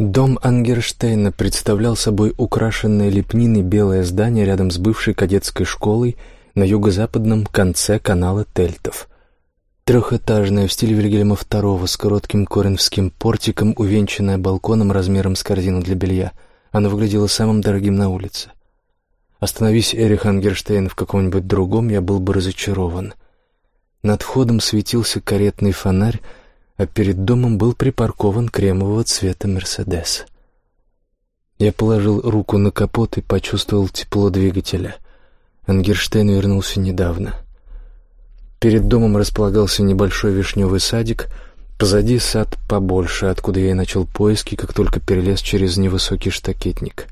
Дом Ангерштейна представлял собой украшенное лепниной белое здание рядом с бывшей кадетской школой на юго-западном конце канала Тельтов. Трехэтажное в стиле Вильгельма II с коротким коринфским портиком, увенчанное балконом размером с корзину для белья. Оно выглядело самым дорогим на улице. Остановись Эрих Ангерштейн в каком-нибудь другом, я был бы разочарован. Над входом светился каретный фонарь, а перед домом был припаркован кремового цвета «Мерседес». Я положил руку на капот и почувствовал тепло двигателя. Ангерштейн вернулся недавно. Перед домом располагался небольшой вишневый садик, позади сад побольше, откуда я и начал поиски, как только перелез через невысокий штакетник.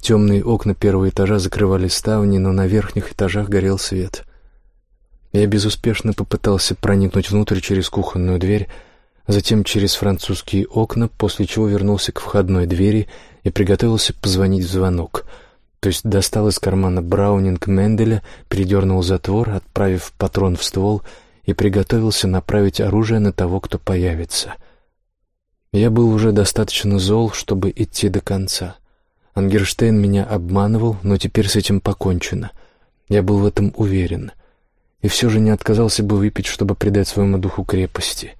Темные окна первого этажа закрывали ставни, но на верхних этажах горел свет. Я безуспешно попытался проникнуть внутрь через кухонную дверь, затем через французские окна, после чего вернулся к входной двери и приготовился позвонить в звонок. То есть достал из кармана Браунинг Менделя, передернул затвор, отправив патрон в ствол и приготовился направить оружие на того, кто появится. Я был уже достаточно зол, чтобы идти до конца. Ангерштейн меня обманывал, но теперь с этим покончено. Я был в этом уверен и все же не отказался бы выпить, чтобы придать своему духу крепости.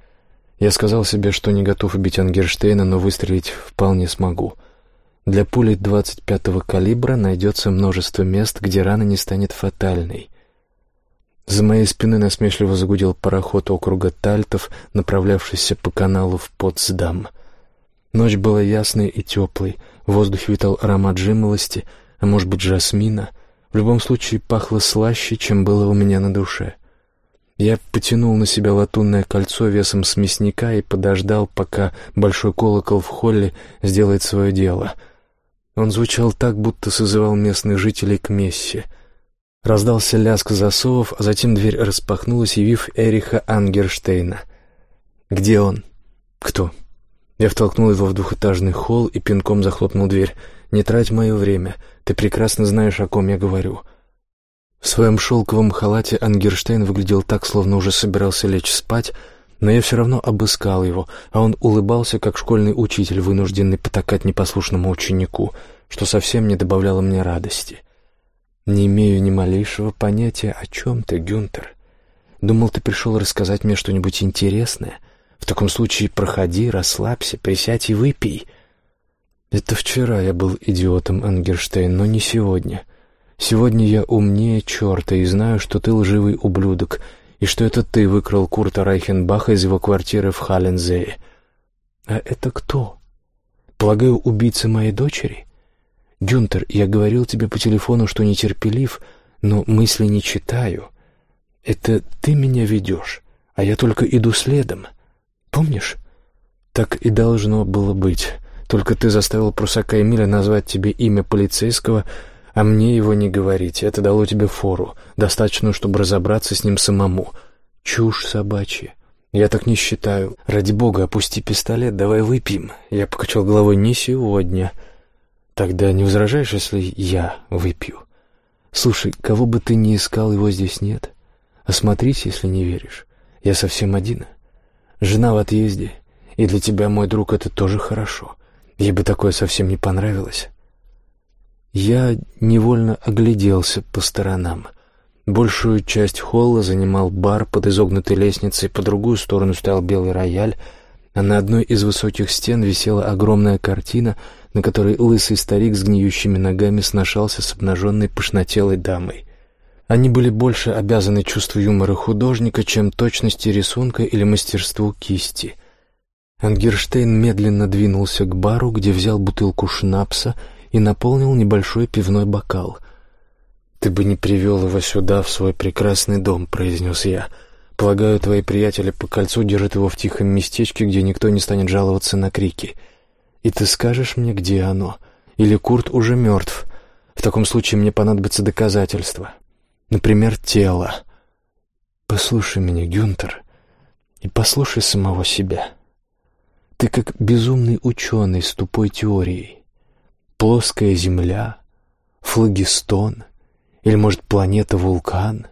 Я сказал себе, что не готов убить Ангерштейна, но выстрелить вполне смогу. Для пули 25-го калибра найдется множество мест, где рана не станет фатальной. За моей спиной насмешливо загудел пароход округа Тальтов, направлявшийся по каналу в Потсдам. Ночь была ясной и теплой, в воздухе витал аромат жимолости, а может быть жасмина — в любом случае пахло слаще, чем было у меня на душе. Я потянул на себя латунное кольцо весом с мясника и подождал, пока большой колокол в холле сделает свое дело. Он звучал так, будто созывал местных жителей к мессе. Раздался лязг засовов, а затем дверь распахнулась, явив Эриха Ангерштейна. «Где он?» «Кто?» Я втолкнул его в двухэтажный холл и пинком захлопнул дверь. «Не трать мое время. Ты прекрасно знаешь, о ком я говорю». В своем шелковом халате Ангерштейн выглядел так, словно уже собирался лечь спать, но я все равно обыскал его, а он улыбался, как школьный учитель, вынужденный потакать непослушному ученику, что совсем не добавляло мне радости. «Не имею ни малейшего понятия, о чем ты, Гюнтер. Думал, ты пришел рассказать мне что-нибудь интересное. В таком случае проходи, расслабься, присядь и выпей». Это вчера я был идиотом, Ангерштейн, но не сегодня. Сегодня я умнее черта и знаю, что ты лживый ублюдок, и что это ты выкрал Курта Райхенбаха из его квартиры в Халлензее. А это кто? Полагаю, убийца моей дочери? Гюнтер, я говорил тебе по телефону, что нетерпелив, но мысли не читаю. Это ты меня ведешь, а я только иду следом. Помнишь? Так и должно было быть». Только ты заставил прусака Эмиля назвать тебе имя полицейского, а мне его не говорить. Это дало тебе фору, достаточно, чтобы разобраться с ним самому. Чушь собачья. Я так не считаю. Ради бога, опусти пистолет, давай выпьем. Я покачал головой не сегодня. Тогда не возражаешь, если я выпью? Слушай, кого бы ты ни искал, его здесь нет. Осмотрись, если не веришь. Я совсем один. Жена в отъезде, и для тебя, мой друг, это тоже хорошо. Ей бы такое совсем не понравилось. Я невольно огляделся по сторонам. Большую часть холла занимал бар под изогнутой лестницей, по другую сторону стоял белый рояль, а на одной из высоких стен висела огромная картина, на которой лысый старик с гниющими ногами сношался с обнаженной пышнотелой дамой. Они были больше обязаны чувству юмора художника, чем точности рисунка или мастерству кисти — Ангерштейн медленно двинулся к бару, где взял бутылку шнапса и наполнил небольшой пивной бокал. «Ты бы не привел его сюда, в свой прекрасный дом», — произнес я. «Полагаю, твои приятели по кольцу держат его в тихом местечке, где никто не станет жаловаться на крики. И ты скажешь мне, где оно? Или Курт уже мертв? В таком случае мне понадобится доказательства. Например, тело. Послушай меня, Гюнтер, и послушай самого себя». Ты как безумный ученый с тупой теорией. Плоская Земля, флагистон или, может, планета-вулкан.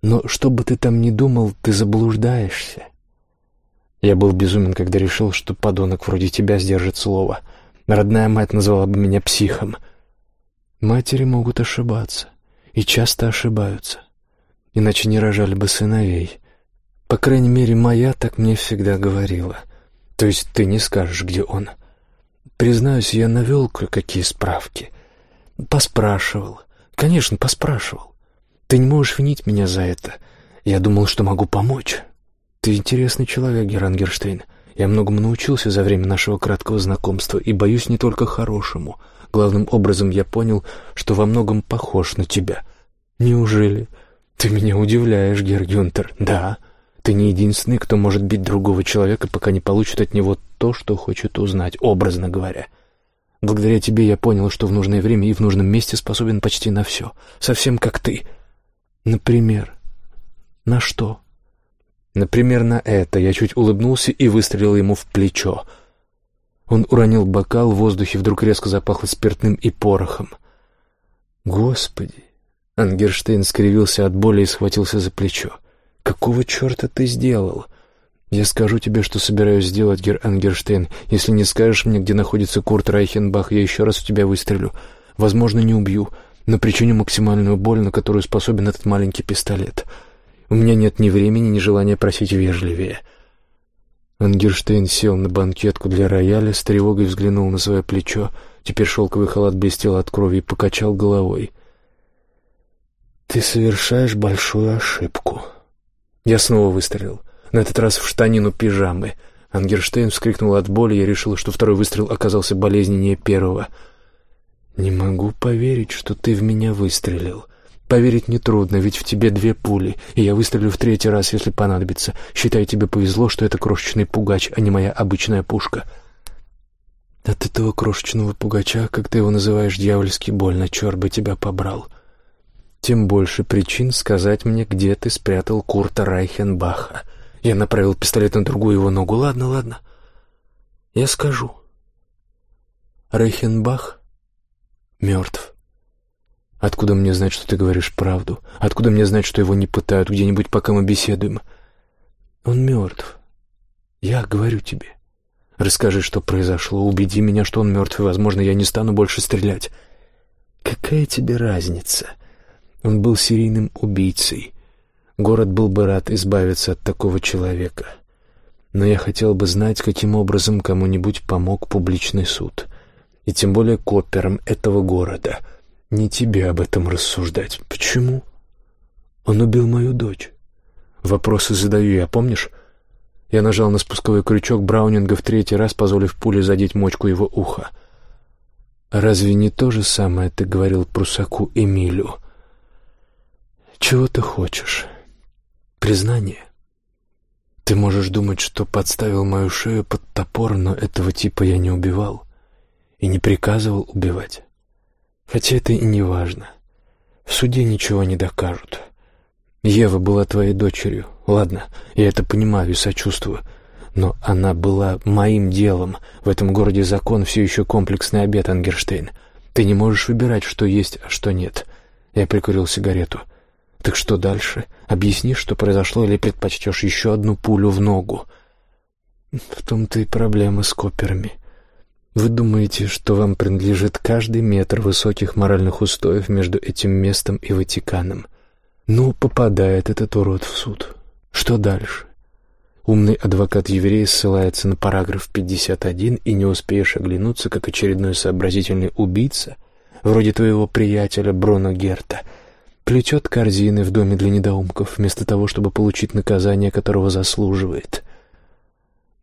Но что бы ты там ни думал, ты заблуждаешься. Я был безумен, когда решил, что подонок вроде тебя сдержит слово. Родная мать назвала бы меня психом. Матери могут ошибаться, и часто ошибаются. Иначе не рожали бы сыновей. По крайней мере, моя так мне всегда говорила. То есть ты не скажешь, где он. Признаюсь, я навел кое-какие справки. Поспрашивал. Конечно, поспрашивал. Ты не можешь винить меня за это. Я думал, что могу помочь. Ты интересный человек, Герангерштейн. Я многому научился за время нашего краткого знакомства и боюсь не только хорошему. Главным образом я понял, что во многом похож на тебя. Неужели? Ты меня удивляешь, Гер Гюнтер. Да, ты не единственный, кто может бить другого человека, пока не получит от него то, что хочет узнать, образно говоря. Благодаря тебе я понял, что в нужное время и в нужном месте способен почти на все. Совсем как ты. Например, на что? Например, на это. Я чуть улыбнулся и выстрелил ему в плечо. Он уронил бокал, в воздухе вдруг резко запахло спиртным и порохом. Господи! Ангерштейн скривился от боли и схватился за плечо. «Какого черта ты сделал?» «Я скажу тебе, что собираюсь сделать, Гер Ангерштейн. Если не скажешь мне, где находится Курт Райхенбах, я еще раз в тебя выстрелю. Возможно, не убью, но причиню максимальную боль, на которую способен этот маленький пистолет. У меня нет ни времени, ни желания просить вежливее». Ангерштейн сел на банкетку для рояля, с тревогой взглянул на свое плечо. Теперь шелковый халат блестел от крови и покачал головой. «Ты совершаешь большую ошибку». Я снова выстрелил. На этот раз в штанину пижамы. Ангерштейн вскрикнул от боли, я решил, что второй выстрел оказался болезненнее первого. «Не могу поверить, что ты в меня выстрелил. Поверить нетрудно, ведь в тебе две пули, и я выстрелю в третий раз, если понадобится. Считай, тебе повезло, что это крошечный пугач, а не моя обычная пушка». «От этого крошечного пугача, как ты его называешь, дьявольски больно, черт бы тебя побрал» тем больше причин сказать мне, где ты спрятал Курта Райхенбаха. Я направил пистолет на другую его ногу. Ладно, ладно. Я скажу. Райхенбах мертв. Откуда мне знать, что ты говоришь правду? Откуда мне знать, что его не пытают где-нибудь, пока мы беседуем? Он мертв. Я говорю тебе. Расскажи, что произошло, убеди меня, что он мертв, и, возможно, я не стану больше стрелять. Какая тебе разница? Он был серийным убийцей. Город был бы рад избавиться от такого человека. Но я хотел бы знать, каким образом кому-нибудь помог публичный суд. И тем более коперам этого города. Не тебе об этом рассуждать. Почему? Он убил мою дочь. Вопросы задаю я, помнишь? Я нажал на спусковой крючок Браунинга в третий раз, позволив пуле задеть мочку его уха. «Разве не то же самое ты говорил прусаку Эмилю?» «Чего ты хочешь? Признание?» Ты можешь думать, что подставил мою шею под топор, но этого типа я не убивал и не приказывал убивать. Хотя это и не важно. В суде ничего не докажут. Ева была твоей дочерью. Ладно, я это понимаю и сочувствую. Но она была моим делом. В этом городе закон все еще комплексный обед, Ангерштейн. Ты не можешь выбирать, что есть, а что нет. Я прикурил сигарету. Так что дальше? Объяснишь, что произошло, или предпочтешь еще одну пулю в ногу? В том-то и проблема с коперами. Вы думаете, что вам принадлежит каждый метр высоких моральных устоев между этим местом и Ватиканом. Ну, попадает этот урод в суд. Что дальше? Умный адвокат-еврей ссылается на параграф 51, и не успеешь оглянуться, как очередной сообразительный убийца, вроде твоего приятеля Бруно Герта — плетет корзины в доме для недоумков, вместо того, чтобы получить наказание, которого заслуживает.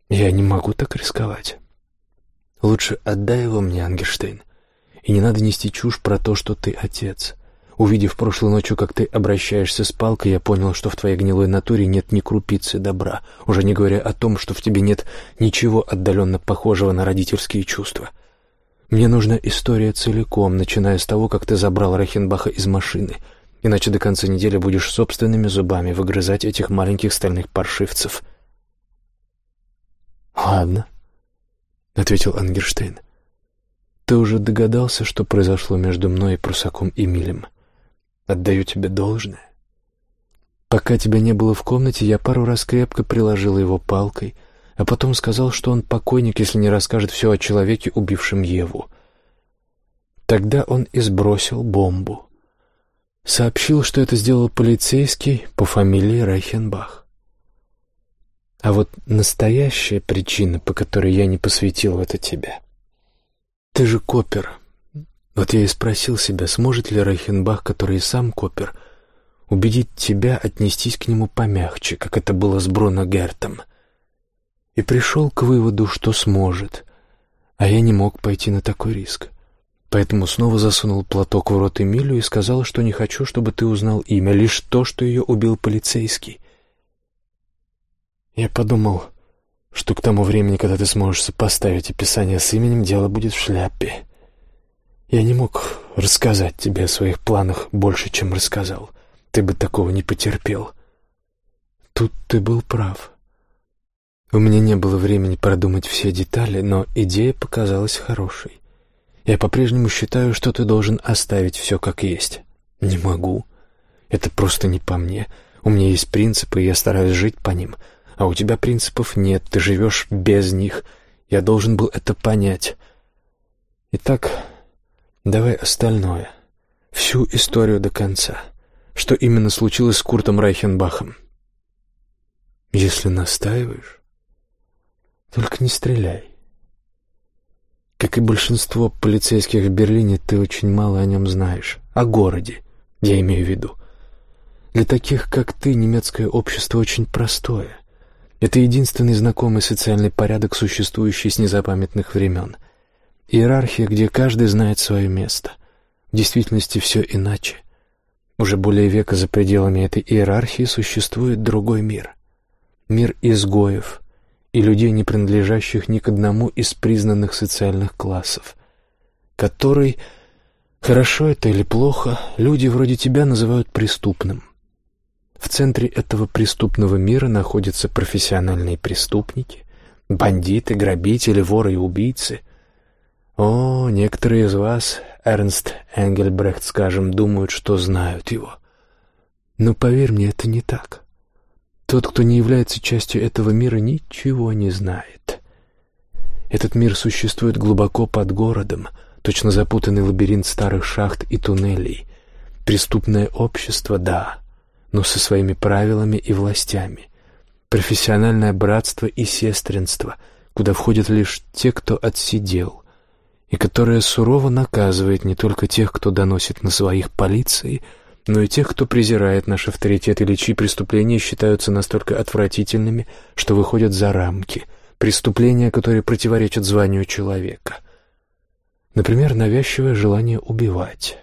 Я не могу так рисковать. Лучше отдай его мне, Ангерштейн. И не надо нести чушь про то, что ты отец. Увидев прошлой ночью, как ты обращаешься с палкой, я понял, что в твоей гнилой натуре нет ни крупицы добра, уже не говоря о том, что в тебе нет ничего отдаленно похожего на родительские чувства. Мне нужна история целиком, начиная с того, как ты забрал Рахенбаха из машины — иначе до конца недели будешь собственными зубами выгрызать этих маленьких стальных паршивцев. «Ладно», — ответил Ангерштейн. «Ты уже догадался, что произошло между мной и прусаком Эмилем. Отдаю тебе должное. Пока тебя не было в комнате, я пару раз крепко приложил его палкой, а потом сказал, что он покойник, если не расскажет все о человеке, убившем Еву. Тогда он и сбросил бомбу. Сообщил, что это сделал полицейский по фамилии Райхенбах. А вот настоящая причина, по которой я не посвятил это тебя. Ты же копер. Вот я и спросил себя, сможет ли Райхенбах, который и сам копер, убедить тебя отнестись к нему помягче, как это было с Бруно Гертом — и пришел к выводу, что сможет, а я не мог пойти на такой риск. Поэтому снова засунул платок в рот Эмилю и сказал, что не хочу, чтобы ты узнал имя, лишь то, что ее убил полицейский. Я подумал, что к тому времени, когда ты сможешь сопоставить описание с именем, дело будет в шляпе. Я не мог рассказать тебе о своих планах больше, чем рассказал. Ты бы такого не потерпел. Тут ты был прав. У меня не было времени продумать все детали, но идея показалась хорошей. Я по-прежнему считаю, что ты должен оставить все как есть. Не могу. Это просто не по мне. У меня есть принципы, и я стараюсь жить по ним. А у тебя принципов нет, ты живешь без них. Я должен был это понять. Итак, давай остальное. Всю историю до конца. Что именно случилось с Куртом Райхенбахом? Если настаиваешь... Только не стреляй. Как и большинство полицейских в Берлине, ты очень мало о нем знаешь. О городе, я имею в виду. Для таких, как ты, немецкое общество очень простое. Это единственный знакомый социальный порядок, существующий с незапамятных времен. Иерархия, где каждый знает свое место. В действительности все иначе. Уже более века за пределами этой иерархии существует другой мир. Мир изгоев, и людей, не принадлежащих ни к одному из признанных социальных классов, который, хорошо это или плохо, люди вроде тебя называют преступным. В центре этого преступного мира находятся профессиональные преступники, бандиты, грабители, воры и убийцы. О, некоторые из вас, Эрнст Энгельбрехт, скажем, думают, что знают его. Но поверь мне, это не так. Тот, кто не является частью этого мира, ничего не знает. Этот мир существует глубоко под городом, точно запутанный лабиринт старых шахт и туннелей. Преступное общество, да, но со своими правилами и властями. Профессиональное братство и сестринство, куда входят лишь те, кто отсидел, и которое сурово наказывает не только тех, кто доносит на своих полиции, но и тех, кто презирает наш авторитет или чьи преступления считаются настолько отвратительными, что выходят за рамки, преступления, которые противоречат званию человека. Например, навязчивое желание убивать.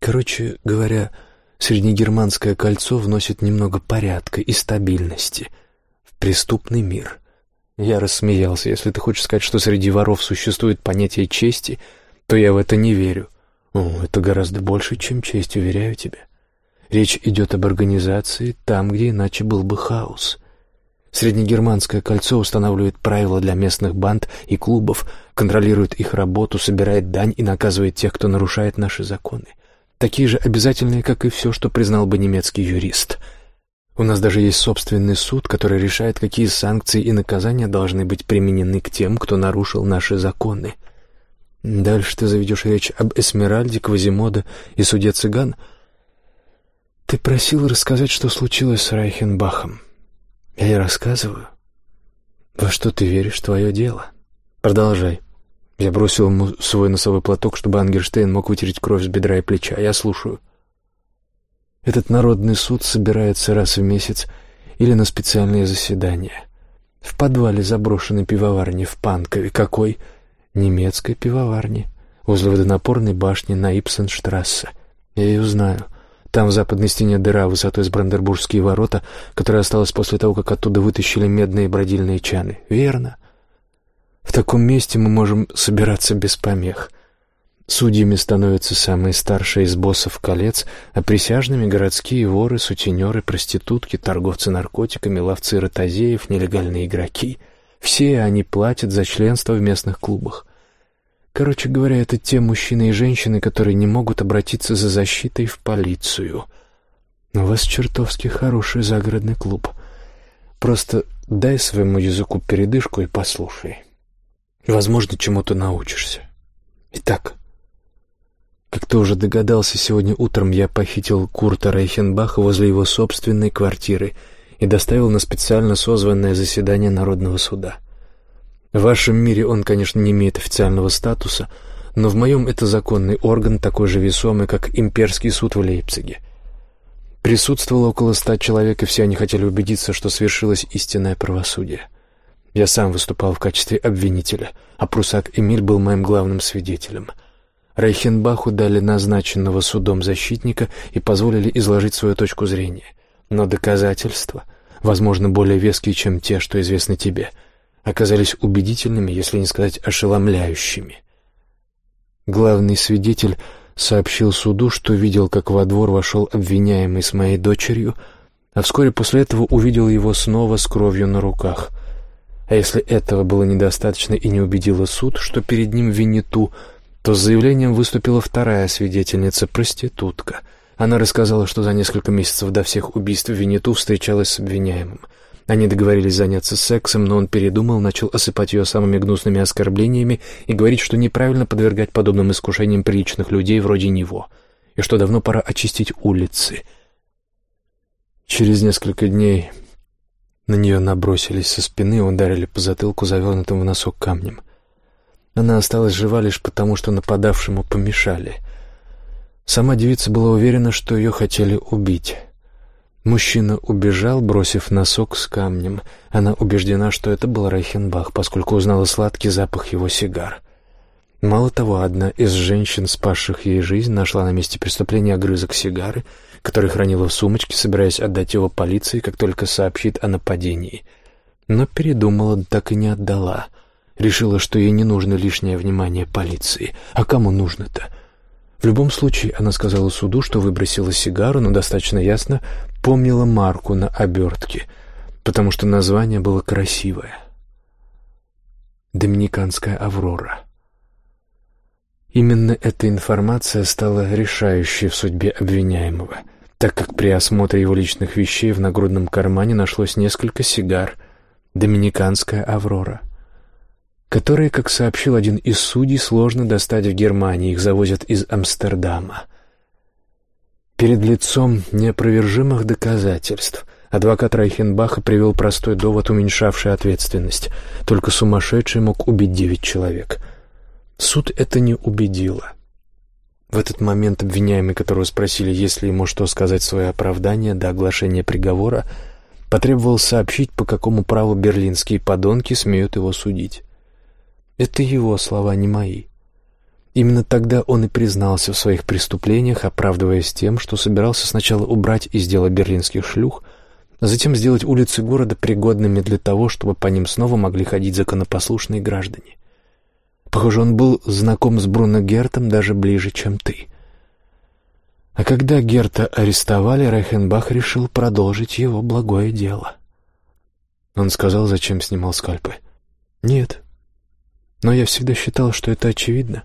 Короче говоря, Среднегерманское кольцо вносит немного порядка и стабильности в преступный мир. Я рассмеялся. Если ты хочешь сказать, что среди воров существует понятие чести, то я в это не верю. О, это гораздо больше, чем честь, уверяю тебя. Речь идет об организации там, где иначе был бы хаос. Среднегерманское кольцо устанавливает правила для местных банд и клубов, контролирует их работу, собирает дань и наказывает тех, кто нарушает наши законы. Такие же обязательные, как и все, что признал бы немецкий юрист. У нас даже есть собственный суд, который решает, какие санкции и наказания должны быть применены к тем, кто нарушил наши законы. Дальше ты заведешь речь об Эсмеральде, Квазимода и суде цыган. Ты просил рассказать, что случилось с Райхенбахом. Я и рассказываю. Во что ты веришь, твое дело. Продолжай. Я бросил ему свой носовой платок, чтобы Ангерштейн мог вытереть кровь с бедра и плеча. Я слушаю. Этот народный суд собирается раз в месяц или на специальные заседания. В подвале заброшенной пивоварни в Панкове. Какой немецкой пивоварни возле водонапорной башни на Ипсенштрассе. Я ее знаю. Там в западной стене дыра высотой с Брандербургские ворота, которая осталась после того, как оттуда вытащили медные бродильные чаны. Верно. В таком месте мы можем собираться без помех. Судьями становятся самые старшие из боссов колец, а присяжными — городские воры, сутенеры, проститутки, торговцы наркотиками, ловцы ротозеев, нелегальные игроки. Все они платят за членство в местных клубах. Короче говоря, это те мужчины и женщины, которые не могут обратиться за защитой в полицию. У вас чертовски хороший загородный клуб. Просто дай своему языку передышку и послушай. Возможно, чему-то научишься. Итак, как ты уже догадался, сегодня утром я похитил Курта Рейхенбаха возле его собственной квартиры и доставил на специально созванное заседание Народного суда. В вашем мире он, конечно, не имеет официального статуса, но в моем это законный орган, такой же весомый, как имперский суд в Лейпциге. Присутствовало около ста человек, и все они хотели убедиться, что свершилось истинное правосудие. Я сам выступал в качестве обвинителя, а прусак Эмиль был моим главным свидетелем — Рейхенбаху дали назначенного судом защитника и позволили изложить свою точку зрения. Но доказательства, возможно, более веские, чем те, что известны тебе, оказались убедительными, если не сказать ошеломляющими. Главный свидетель сообщил суду, что видел, как во двор вошел обвиняемый с моей дочерью, а вскоре после этого увидел его снова с кровью на руках. А если этого было недостаточно и не убедило суд, что перед ним Винниту — то с заявлением выступила вторая свидетельница, проститутка. Она рассказала, что за несколько месяцев до всех убийств Винниту встречалась с обвиняемым. Они договорились заняться сексом, но он передумал, начал осыпать ее самыми гнусными оскорблениями и говорить, что неправильно подвергать подобным искушениям приличных людей вроде него, и что давно пора очистить улицы. Через несколько дней на нее набросились со спины и ударили по затылку завернутым в носок камнем. Она осталась жива лишь потому, что нападавшему помешали. Сама девица была уверена, что ее хотели убить. Мужчина убежал, бросив носок с камнем. Она убеждена, что это был Райхенбах, поскольку узнала сладкий запах его сигар. Мало того, одна из женщин, спасших ей жизнь, нашла на месте преступления огрызок сигары, который хранила в сумочке, собираясь отдать его полиции, как только сообщит о нападении. Но передумала, так и не отдала — Решила, что ей не нужно лишнее внимание полиции. А кому нужно-то? В любом случае, она сказала суду, что выбросила сигару, но достаточно ясно помнила марку на обертке, потому что название было красивое. «Доминиканская Аврора». Именно эта информация стала решающей в судьбе обвиняемого, так как при осмотре его личных вещей в нагрудном кармане нашлось несколько сигар «Доминиканская Аврора» которые, как сообщил один из судей, сложно достать в Германии, их завозят из Амстердама. Перед лицом неопровержимых доказательств адвокат Райхенбаха привел простой довод, уменьшавший ответственность. Только сумасшедший мог убить девять человек. Суд это не убедило. В этот момент обвиняемый, которого спросили, есть ли ему что сказать свое оправдание до оглашения приговора, потребовал сообщить, по какому праву берлинские подонки смеют его судить. Это его слова, не мои. Именно тогда он и признался в своих преступлениях, оправдываясь тем, что собирался сначала убрать из дела берлинских шлюх, а затем сделать улицы города пригодными для того, чтобы по ним снова могли ходить законопослушные граждане. Похоже, он был знаком с Бруно Гертом даже ближе, чем ты. А когда Герта арестовали, Райхенбах решил продолжить его благое дело. Он сказал, зачем снимал скальпы. «Нет, но я всегда считал, что это очевидно.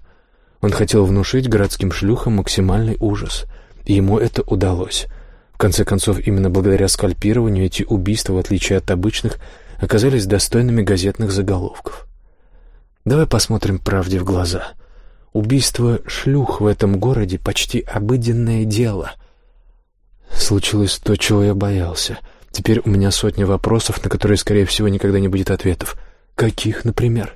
Он хотел внушить городским шлюхам максимальный ужас, и ему это удалось. В конце концов, именно благодаря скальпированию эти убийства, в отличие от обычных, оказались достойными газетных заголовков. Давай посмотрим правде в глаза. Убийство шлюх в этом городе почти обыденное дело. Случилось то, чего я боялся. Теперь у меня сотня вопросов, на которые, скорее всего, никогда не будет ответов. Каких, например?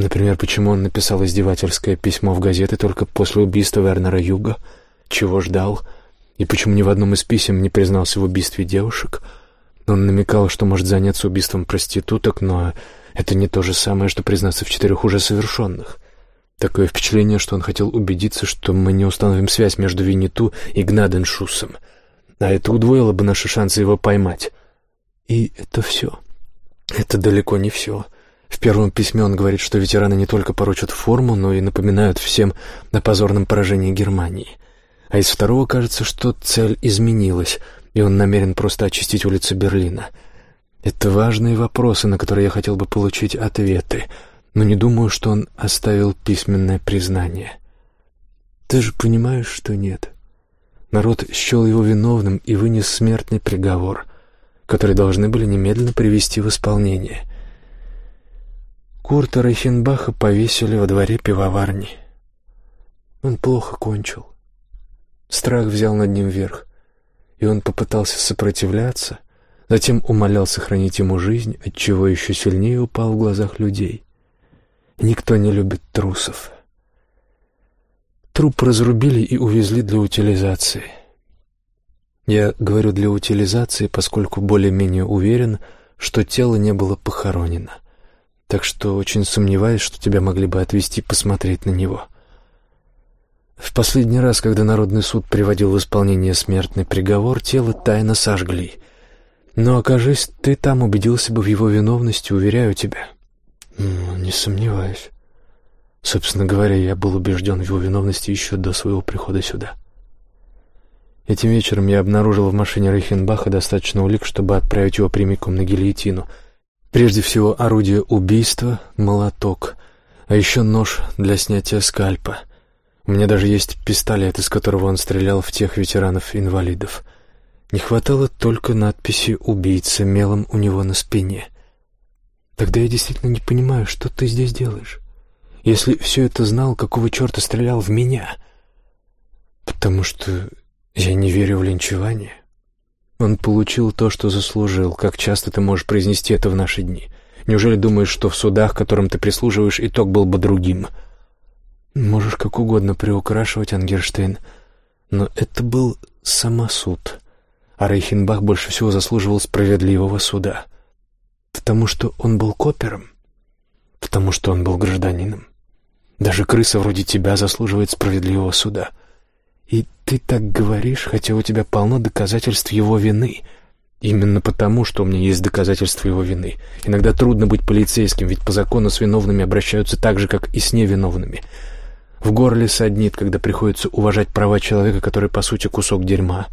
Например, почему он написал издевательское письмо в газеты только после убийства Вернера Юга? Чего ждал? И почему ни в одном из писем не признался в убийстве девушек? Он намекал, что может заняться убийством проституток, но это не то же самое, что признаться в четырех уже совершенных. Такое впечатление, что он хотел убедиться, что мы не установим связь между Винниту и Гнаденшусом. А это удвоило бы наши шансы его поймать. И это все. Это далеко не все. — в первом письме он говорит, что ветераны не только порочат форму, но и напоминают всем о позорном поражении Германии. А из второго кажется, что цель изменилась, и он намерен просто очистить улицы Берлина. Это важные вопросы, на которые я хотел бы получить ответы, но не думаю, что он оставил письменное признание. Ты же понимаешь, что нет. Народ счел его виновным и вынес смертный приговор. которые должны были немедленно привести в исполнение. Курта Рейхенбаха повесили во дворе пивоварни. Он плохо кончил. Страх взял над ним верх, и он попытался сопротивляться, затем умолял сохранить ему жизнь, отчего еще сильнее упал в глазах людей. Никто не любит трусов. Труп разрубили и увезли для утилизации. Я говорю «для утилизации», поскольку более-менее уверен, что тело не было похоронено. Так что очень сомневаюсь, что тебя могли бы отвезти посмотреть на него. В последний раз, когда Народный суд приводил в исполнение смертный приговор, тело тайно сожгли. Но, окажись, ты там убедился бы в его виновности, уверяю тебя. Не сомневаюсь. Собственно говоря, я был убежден в его виновности еще до своего прихода сюда. Этим вечером я обнаружил в машине Рейхенбаха достаточно улик, чтобы отправить его прямиком на гильотину. Прежде всего, орудие убийства — молоток, а еще нож для снятия скальпа. У меня даже есть пистолет, из которого он стрелял в тех ветеранов-инвалидов. Не хватало только надписи «Убийца» мелом у него на спине. Тогда я действительно не понимаю, что ты здесь делаешь. Если все это знал, какого черта стрелял в меня? Потому что я не верю в линчевание. Он получил то, что заслужил. Как часто ты можешь произнести это в наши дни? Неужели думаешь, что в судах, которым ты прислуживаешь, итог был бы другим? Можешь как угодно приукрашивать, Ангерштейн, но это был самосуд. А Рейхенбах больше всего заслуживал справедливого суда. Потому что он был копером? Потому что он был гражданином? Даже крыса вроде тебя заслуживает справедливого суда. Ты так говоришь, хотя у тебя полно доказательств его вины. Именно потому, что у меня есть доказательства его вины. Иногда трудно быть полицейским, ведь по закону с виновными обращаются так же, как и с невиновными. В горле саднит, когда приходится уважать права человека, который, по сути, кусок дерьма.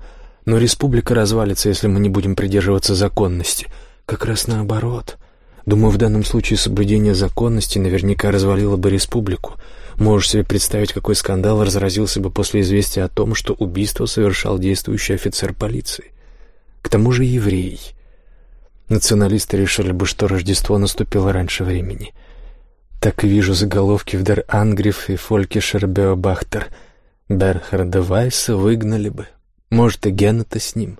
Но республика развалится, если мы не будем придерживаться законности. Как раз наоборот. Думаю, в данном случае соблюдение законности наверняка развалило бы республику. Можешь себе представить, какой скандал разразился бы после известия о том, что убийство совершал действующий офицер полиции. К тому же еврей. Националисты решили бы, что Рождество наступило раньше времени. Так и вижу заголовки в Дер Ангриф и Фолькишер Беобахтер. Берхарда Вайса выгнали бы. Может, и Геннета с ним.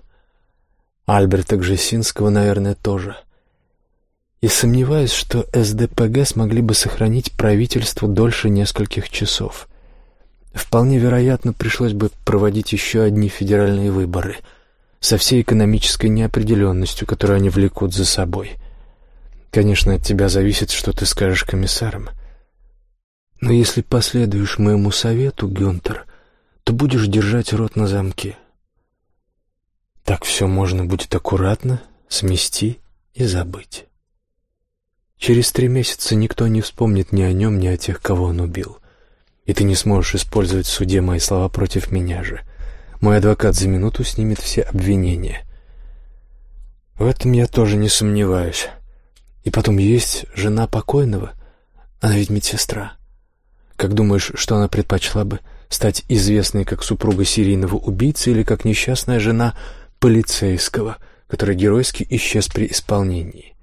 Альберта Гжесинского, наверное, тоже. — и сомневаюсь, что СДПГ смогли бы сохранить правительство дольше нескольких часов. Вполне вероятно, пришлось бы проводить еще одни федеральные выборы со всей экономической неопределенностью, которую они влекут за собой. Конечно, от тебя зависит, что ты скажешь комиссарам. Но если последуешь моему совету, Гюнтер, то будешь держать рот на замке. Так все можно будет аккуратно смести и забыть. Через три месяца никто не вспомнит ни о нем, ни о тех, кого он убил. И ты не сможешь использовать в суде мои слова против меня же. Мой адвокат за минуту снимет все обвинения. В этом я тоже не сомневаюсь. И потом есть жена покойного. Она ведь медсестра. Как думаешь, что она предпочла бы? Стать известной как супруга серийного убийцы или как несчастная жена полицейского, который геройски исчез при исполнении?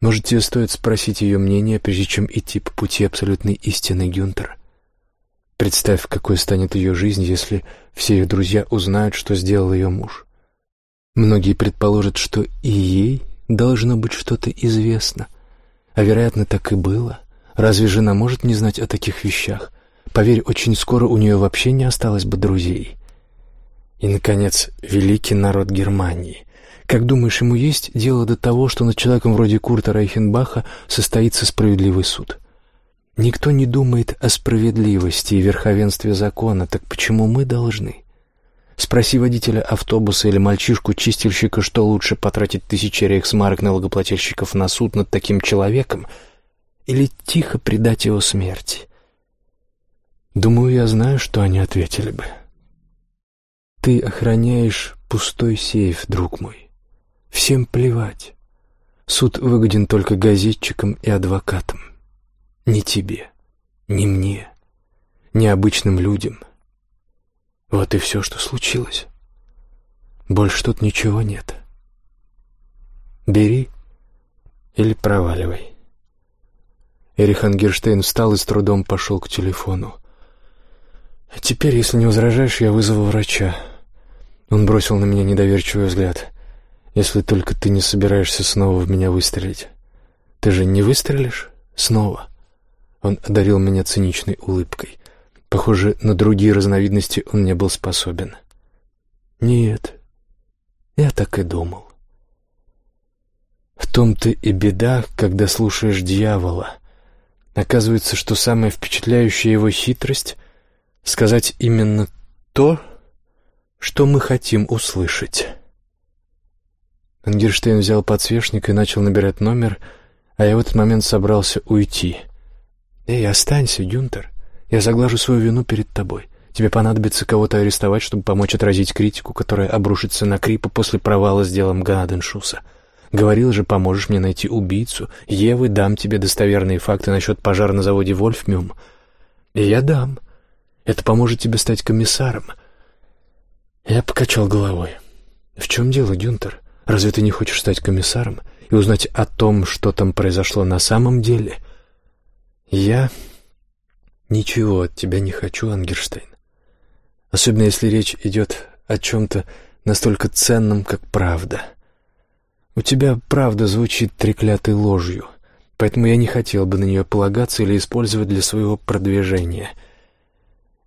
Может, тебе стоит спросить ее мнение, прежде чем идти по пути абсолютной истины Гюнтер? Представь, какой станет ее жизнь, если все их друзья узнают, что сделал ее муж. Многие предположат, что и ей должно быть что-то известно. А, вероятно, так и было. Разве жена может не знать о таких вещах? Поверь, очень скоро у нее вообще не осталось бы друзей. И, наконец, великий народ Германии. Как думаешь, ему есть дело до того, что над человеком вроде Курта Райхенбаха состоится справедливый суд? Никто не думает о справедливости и верховенстве закона, так почему мы должны? Спроси водителя автобуса или мальчишку-чистильщика, что лучше потратить тысячи рейхсмарок налогоплательщиков на суд над таким человеком или тихо предать его смерти. Думаю, я знаю, что они ответили бы. Ты охраняешь пустой сейф, друг мой. Всем плевать. Суд выгоден только газетчикам и адвокатам. Не тебе, не мне, не обычным людям. Вот и все, что случилось. Больше тут ничего нет. Бери или проваливай. Эрих Ангерштейн встал и с трудом пошел к телефону. «А теперь, если не возражаешь, я вызову врача». Он бросил на меня недоверчивый взгляд. «Если только ты не собираешься снова в меня выстрелить. Ты же не выстрелишь? Снова?» Он одарил меня циничной улыбкой. Похоже, на другие разновидности он не был способен. «Нет, я так и думал». В том-то и беда, когда слушаешь дьявола. Оказывается, что самая впечатляющая его хитрость — сказать именно то, что мы хотим услышать. Ангерштейн взял подсвечник и начал набирать номер, а я в этот момент собрался уйти. «Эй, останься, Гюнтер. Я заглажу свою вину перед тобой. Тебе понадобится кого-то арестовать, чтобы помочь отразить критику, которая обрушится на Крипа после провала с делом Гаденшуса. Говорил же, поможешь мне найти убийцу. Евы, дам тебе достоверные факты насчет пожара на заводе «Вольфмюм». И я дам. Это поможет тебе стать комиссаром». Я покачал головой. «В чем дело, Гюнтер? Разве ты не хочешь стать комиссаром и узнать о том, что там произошло на самом деле?» «Я ничего от тебя не хочу, Ангерштейн. Особенно если речь идет о чем-то настолько ценном, как правда. У тебя правда звучит треклятой ложью, поэтому я не хотел бы на нее полагаться или использовать для своего продвижения».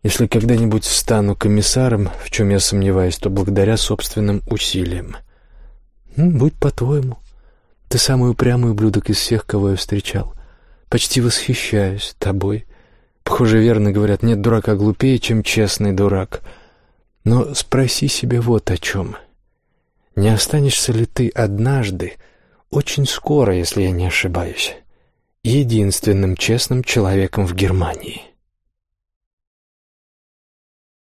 Если когда-нибудь стану комиссаром, в чем я сомневаюсь, то благодаря собственным усилиям. Ну, будь по-твоему. Ты самый упрямый ублюдок из всех, кого я встречал. Почти восхищаюсь тобой. Похоже, верно говорят, нет дурака глупее, чем честный дурак. Но спроси себя вот о чем. Не останешься ли ты однажды, очень скоро, если я не ошибаюсь, единственным честным человеком в Германии?»